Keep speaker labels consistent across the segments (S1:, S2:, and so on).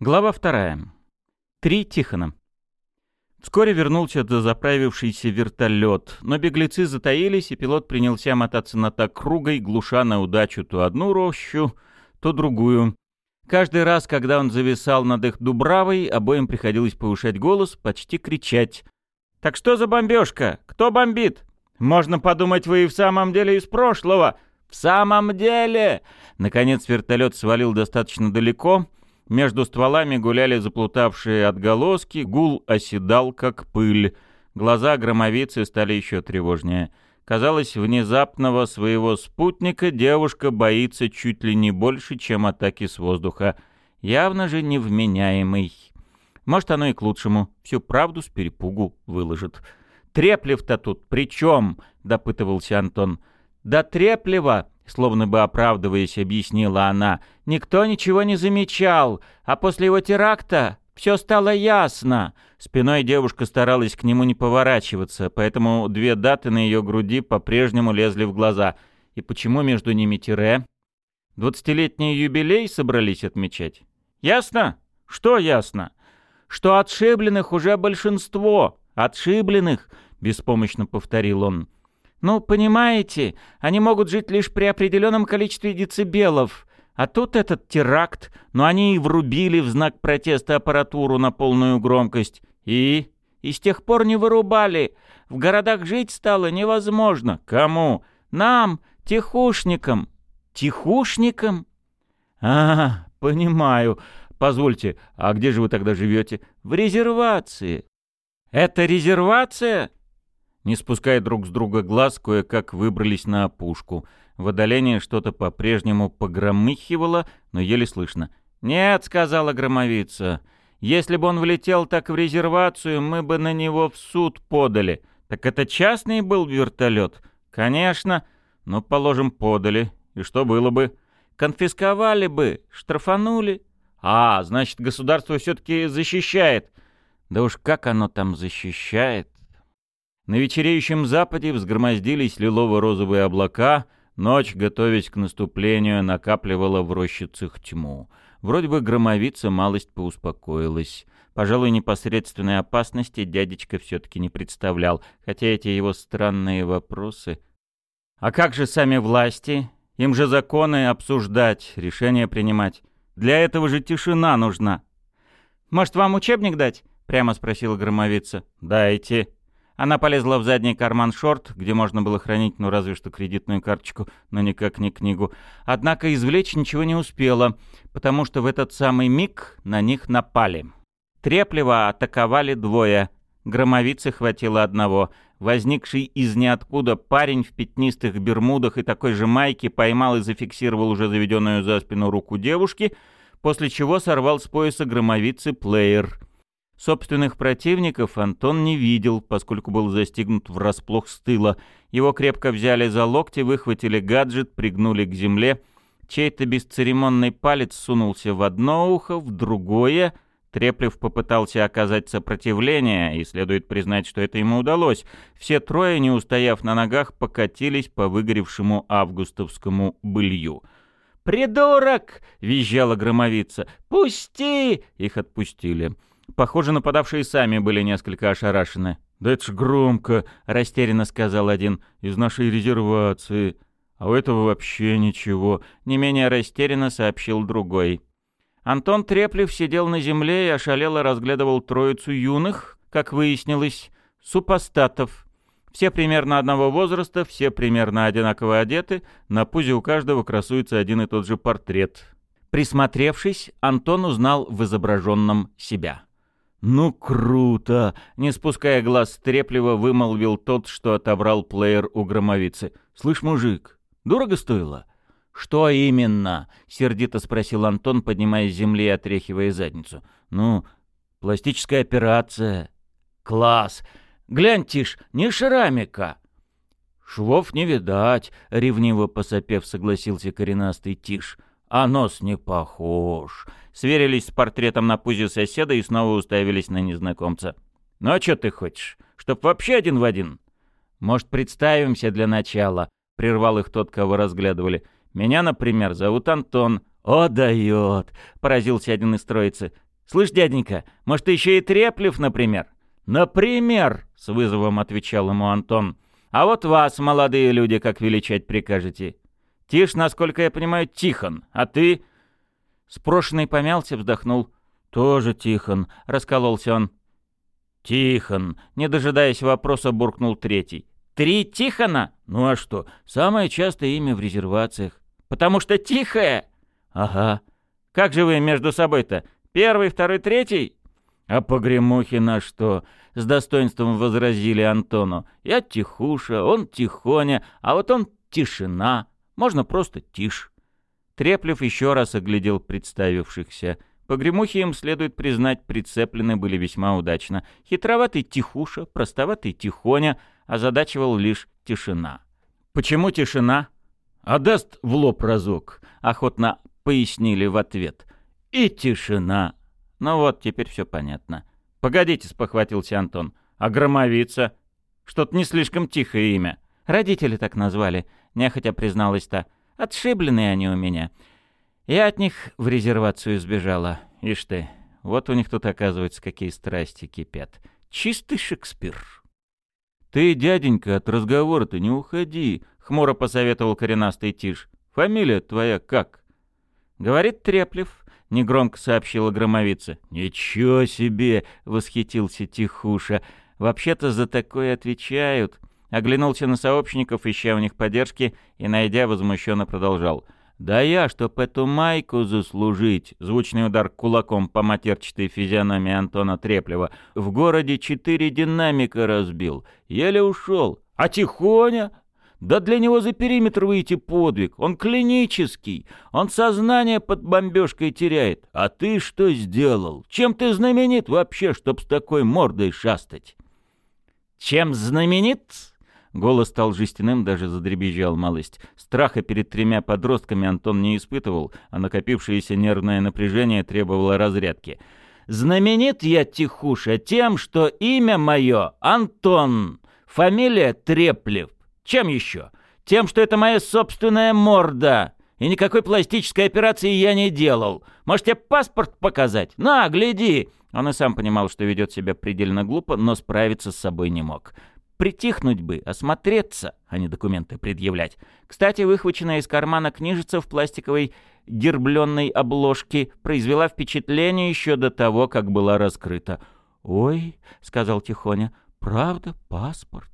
S1: Глава вторая. Три Тихона. Вскоре вернулся дозаправившийся вертолет, но беглецы затаились, и пилот принялся мотаться над округой, глуша на удачу то одну рощу, то другую. Каждый раз, когда он зависал над их дубравой, обоим приходилось повышать голос, почти кричать. «Так что за бомбежка? Кто бомбит? Можно подумать, вы и в самом деле из прошлого!» «В самом деле!» Наконец вертолет свалил достаточно далеко — между стволами гуляли заплутавшие отголоски, гул оседал, как пыль. Глаза громовицы стали еще тревожнее. Казалось, внезапного своего спутника девушка боится чуть ли не больше, чем атаки с воздуха. Явно же невменяемый. Может, оно и к лучшему. Всю правду с перепугу выложит. «Треплев-то тут при чем?» — допытывался Антон. «Да Треплева словно бы оправдываясь, объяснила она. «Никто ничего не замечал, а после его теракта все стало ясно». Спиной девушка старалась к нему не поворачиваться, поэтому две даты на ее груди по-прежнему лезли в глаза. И почему между ними тире? Двадцатилетний юбилей собрались отмечать? Ясно? Что ясно? Что отшибленных уже большинство. Отшибленных, беспомощно повторил он. Ну, понимаете, они могут жить лишь при определенном количестве децибелов. А тут этот теракт, но они и врубили в знак протеста аппаратуру на полную громкость. И? И с тех пор не вырубали. В городах жить стало невозможно. Кому? Нам, тихушникам. Тихушникам? А, понимаю. Позвольте, а где же вы тогда живете? В резервации. Это резервация? Не спуская друг с друга глаз, кое-как выбрались на опушку. В отдалении что-то по-прежнему погромыхивало, но еле слышно. «Нет», — сказала громовица, — «если бы он влетел так в резервацию, мы бы на него в суд подали. Так это частный был вертолет?» «Конечно. Ну, положим, подали. И что было бы?» «Конфисковали бы, штрафанули». «А, значит, государство все-таки защищает». «Да уж как оно там защищает?» На вечереющем западе взгромоздились лилово-розовые облака, ночь, готовясь к наступлению, накапливала в рощицах тьму. Вроде бы громовица малость поуспокоилась. Пожалуй, непосредственной опасности дядечка все-таки не представлял, хотя эти его странные вопросы... А как же сами власти? Им же законы обсуждать, решения принимать. Для этого же тишина нужна. «Может, вам учебник дать?» — прямо спросила громовица. «Дайте», она полезла в задний карман шорт, где можно было хранить, ну разве что кредитную карточку, но никак не книгу. Однако извлечь ничего не успела, потому что в этот самый миг на них напали. Трепливо атаковали двое. Громовицы хватило одного. Возникший из ниоткуда парень в пятнистых бермудах и такой же майке поймал и зафиксировал уже заведенную за спину руку девушки, после чего сорвал с пояса громовицы плеер — Собственных противников Антон не видел, поскольку был застигнут врасплох с тыла. Его крепко взяли за локти, выхватили гаджет, пригнули к земле. Чей-то бесцеремонный палец сунулся в одно ухо, в другое. Треплев попытался оказать сопротивление, и следует признать, что это ему удалось. Все трое, не устояв на ногах, покатились по выгоревшему августовскому былью. «Придурок!» — визжала громовица. «Пусти!» — их отпустили. Похоже, нападавшие сами были несколько ошарашены. «Да это ж громко!» — растерянно сказал один. «Из нашей резервации. А у этого вообще ничего!» — не менее растерянно сообщил другой. Антон Треплев сидел на земле и ошалело разглядывал троицу юных, как выяснилось, супостатов. Все примерно одного возраста, все примерно одинаково одеты, на пузе у каждого красуется один и тот же портрет. Присмотревшись, Антон узнал в изображенном себя. «Ну круто!» — не спуская глаз стрепливо, вымолвил тот, что отобрал плеер у громовицы. «Слышь, мужик, дорого стоило?» «Что именно?» — сердито спросил Антон, поднимая с земли и отряхивая задницу. «Ну, пластическая операция». «Класс! Глянь, Тиш, не шрамика!» «Швов не видать», — ревниво посопев согласился коренастый Тиш. «А нос не похож. Сверились с портретом на пузе соседа и снова уставились на незнакомца. «Ну а что ты хочешь? Чтоб вообще один в один?» «Может, представимся для начала?» — прервал их тот, кого разглядывали. «Меня, например, зовут Антон». «О, дает!» — поразился один из троицы. Слышь, дяденька, может, ты еще и треплев, например?» «Например», — с вызовом отвечал ему Антон. «А вот вас, молодые люди, как величать прикажете?» «Тишь, насколько я понимаю, Тихон, а ты...» Спрошенный помялся, вздохнул. «Тоже Тихон», — раскололся он. «Тихон», — не дожидаясь вопроса, буркнул третий. «Три Тихона?» «Ну а что, самое частое имя в резервациях». «Потому что тихое?» «Ага. Как же вы между собой-то? Первый, второй, третий?» «А погремухи на что?» — с достоинством возразили Антону. «Я тихуша, он тихоня, а вот он тишина. Можно просто тишь». Треплев еще раз оглядел представившихся. Погремухи им, следует признать, прицеплены были весьма удачно. Хитроватый тихуша, простоватый тихоня, озадачивал лишь тишина. «Почему тишина?» «А даст в лоб разок», — охотно пояснили в ответ. «И тишина». Ну вот, теперь все понятно. «Погодите», — спохватился Антон. «А громовица?» «Что-то не слишком тихое имя». «Родители так назвали», — нехотя призналась-то. «Отшибленные они у меня. Я от них в резервацию сбежала. Ишь ты, вот у них тут, оказывается, какие страсти кипят. Чистый Шекспир. «Ты, дяденька, от разговора-то не уходи», — хмуро посоветовал коренастый Тиш. «Фамилия твоя как?» «Говорит Треплев», — негромко сообщила громовица. «Ничего себе!» — восхитился Тихуша. «Вообще-то за такое отвечают». Оглянулся на сообщников, ища у них поддержки, и, найдя, возмущенно продолжал — «Да я, чтоб эту майку заслужить!» Звучный удар кулаком по матерчатой физиономии Антона Треплева. «В городе четыре динамика разбил. Еле ушел. А Тихоня? Да для него за периметр выйти подвиг. Он клинический. Он сознание под бомбежкой теряет. А ты что сделал? Чем ты знаменит вообще, чтоб с такой мордой шастать?» «Чем знаменит?» Голос стал жестяным, даже задребезжал малость. Страха перед тремя подростками Антон не испытывал, а накопившееся нервное напряжение требовало разрядки. «Знаменит я, Тихуша, тем, что имя мое Антон, фамилия Треплев. Чем еще? Тем, что это моя собственная морда, и никакой пластической операции я не делал. Может, тебе паспорт показать? На, гляди!» Он и сам понимал, что ведет себя предельно глупо, но справиться с собой не мог притихнуть бы, осмотреться, а не документы предъявлять. Кстати, выхваченная из кармана книжица в пластиковой гербленной обложке произвела впечатление еще до того, как была раскрыта. «Ой», — сказал Тихоня, — «правда, паспорт».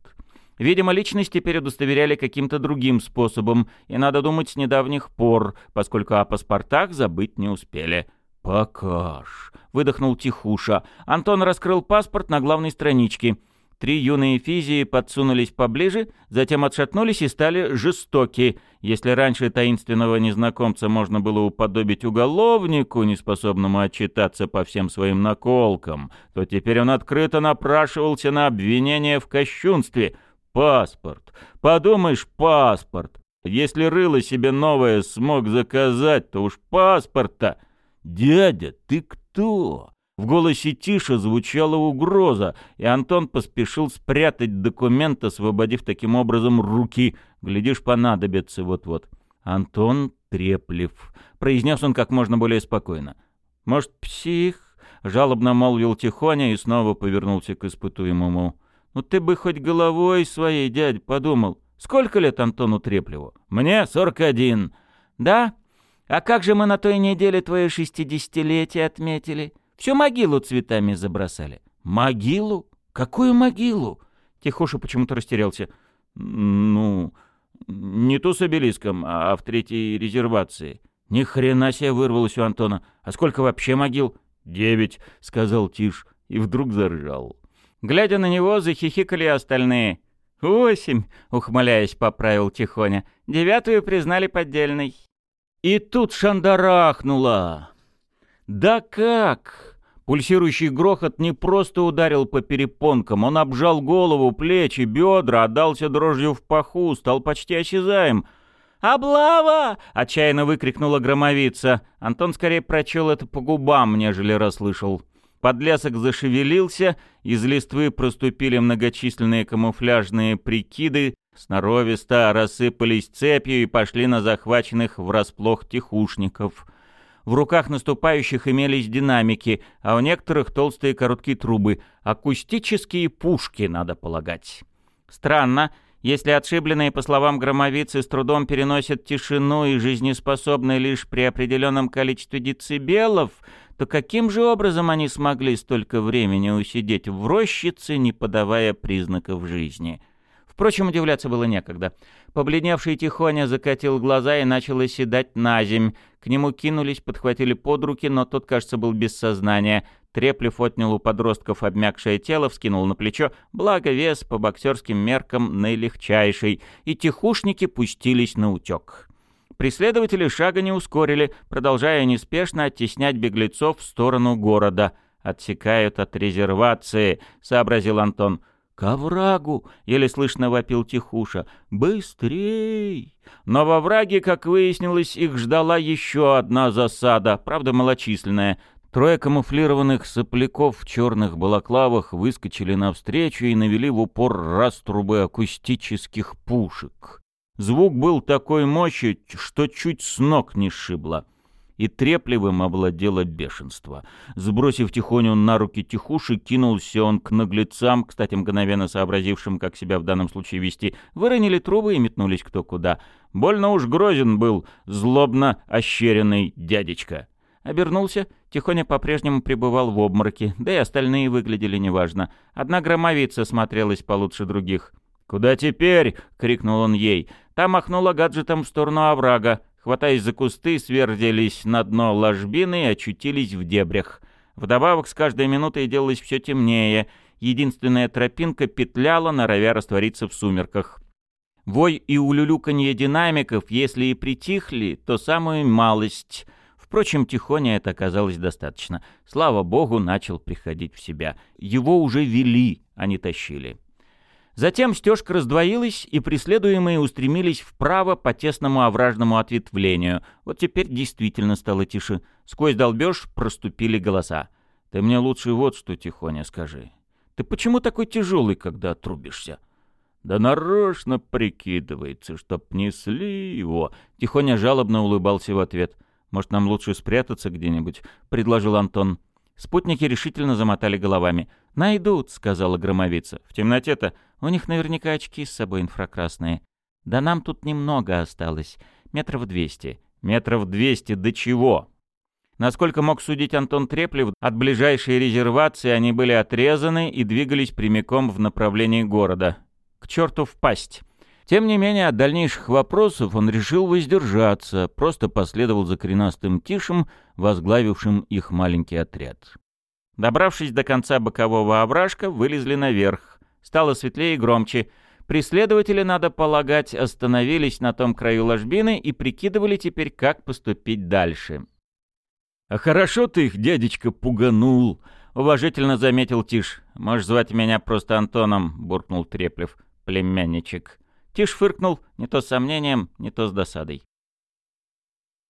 S1: Видимо, личность теперь удостоверяли каким-то другим способом, и, надо думать, с недавних пор, поскольку о паспортах забыть не успели. «Покаж», — выдохнул Тихуша. Антон раскрыл паспорт на главной страничке — Три юные физии подсунулись поближе, затем отшатнулись и стали жестоки. Если раньше таинственного незнакомца можно было уподобить уголовнику, неспособному отчитаться по всем своим наколкам, то теперь он открыто напрашивался на обвинение в кощунстве. Паспорт. Подумаешь, паспорт. Если рыло себе новое смог заказать, то уж паспорта. Дядя, ты кто? В голосе Тиша звучала угроза, и Антон поспешил спрятать документ, освободив таким образом руки. Глядишь, понадобится вот-вот. «Антон Треплев», — произнес он как можно более спокойно. «Может, псих?» — жалобно молвил Тихоня и снова повернулся к испытуемому. «Ну ты бы хоть головой своей, дядь, подумал. Сколько лет Антону Треплеву?» «Мне сорок один». «Да? А как же мы на той неделе твое шестидесятилетие отметили?» Всю могилу цветами забросали. Могилу? Какую могилу? Тихоша почему-то растерялся. Ну, не ту с обелиском, а в третьей резервации. Ни хрена себе вырвалось у Антона. А сколько вообще могил? Девять, сказал Тиш и вдруг заржал. Глядя на него, захихикали остальные. «Восемь», — ухмыляясь, поправил Тихоня. «Девятую признали поддельной». И тут шандарахнуло. «Да как?» Пульсирующий грохот не просто ударил по перепонкам, он обжал голову, плечи, бедра, отдался дрожью в паху, стал почти осязаем. «Облава!» — отчаянно выкрикнула громовица. Антон скорее прочел это по губам, нежели расслышал. Подлесок зашевелился, из листвы проступили многочисленные камуфляжные прикиды, сноровисто рассыпались цепью и пошли на захваченных врасплох тихушников — В руках наступающих имелись динамики, а у некоторых толстые короткие трубы. Акустические пушки, надо полагать. Странно, если отшибленные, по словам громовицы, с трудом переносят тишину и жизнеспособны лишь при определенном количестве децибелов, то каким же образом они смогли столько времени усидеть в рощице, не подавая признаков жизни? Впрочем, удивляться было некогда. Побледневший Тихоня закатил глаза и начал оседать на земь. К нему кинулись, подхватили под руки, но тот, кажется, был без сознания. Треплев отнял у подростков обмякшее тело, вскинул на плечо, благо вес по боксерским меркам наилегчайший, и тихушники пустились на утек. Преследователи шага не ускорили, продолжая неспешно оттеснять беглецов в сторону города. «Отсекают от резервации», — сообразил Антон. «К оврагу!» — еле слышно вопил Тихуша. «Быстрей!» Но во враге, как выяснилось, их ждала еще одна засада, правда малочисленная — Трое камуфлированных сопляков в черных балаклавах выскочили навстречу и навели в упор раструбы акустических пушек. Звук был такой мощи, что чуть с ног не сшибло. И трепливым овладело бешенство. Сбросив тихоню на руки тихуши, кинулся он к наглецам, кстати, мгновенно сообразившим, как себя в данном случае вести, выронили трубы и метнулись кто куда. Больно уж грозен был злобно ощеренный дядечка. Обернулся, Тихоня по-прежнему пребывал в обмороке, да и остальные выглядели неважно. Одна громовица смотрелась получше других. «Куда теперь?» — крикнул он ей. Та махнула гаджетом в сторону оврага. Хватаясь за кусты, свердились на дно ложбины и очутились в дебрях. Вдобавок с каждой минутой делалось все темнее. Единственная тропинка петляла, норовя раствориться в сумерках. Вой и улюлюканье динамиков, если и притихли, то самую малость — Впрочем, Тихоня это оказалось достаточно. Слава богу, начал приходить в себя. Его уже вели, а не тащили. Затем стежка раздвоилась, и преследуемые устремились вправо по тесному овражному ответвлению. Вот теперь действительно стало тише. Сквозь долбеж проступили голоса. «Ты мне лучше вот что, Тихоня, скажи. Ты почему такой тяжелый, когда отрубишься?» «Да нарочно прикидывается, чтоб несли его!» Тихоня жалобно улыбался в ответ. «Может, нам лучше спрятаться где-нибудь?» — предложил Антон. Спутники решительно замотали головами. «Найдут», — сказала громовица. «В темноте-то у них наверняка очки с собой инфракрасные. Да нам тут немного осталось. Метров двести». «Метров двести до чего?» Насколько мог судить Антон Треплев, от ближайшей резервации они были отрезаны и двигались прямиком в направлении города. К черту в пасть! Тем не менее, от дальнейших вопросов он решил воздержаться, просто последовал за коренастым Тишем, возглавившим их маленький отряд. Добравшись до конца бокового овражка, вылезли наверх. Стало светлее и громче. Преследователи, надо полагать, остановились на том краю ложбины и прикидывали теперь, как поступить дальше. «А хорошо ты их, дядечка, пуганул!» — уважительно заметил Тиш. «Можешь звать меня просто Антоном», — буркнул Треплев. «Племянничек». Тиш фыркнул, не то с сомнением, не то с досадой.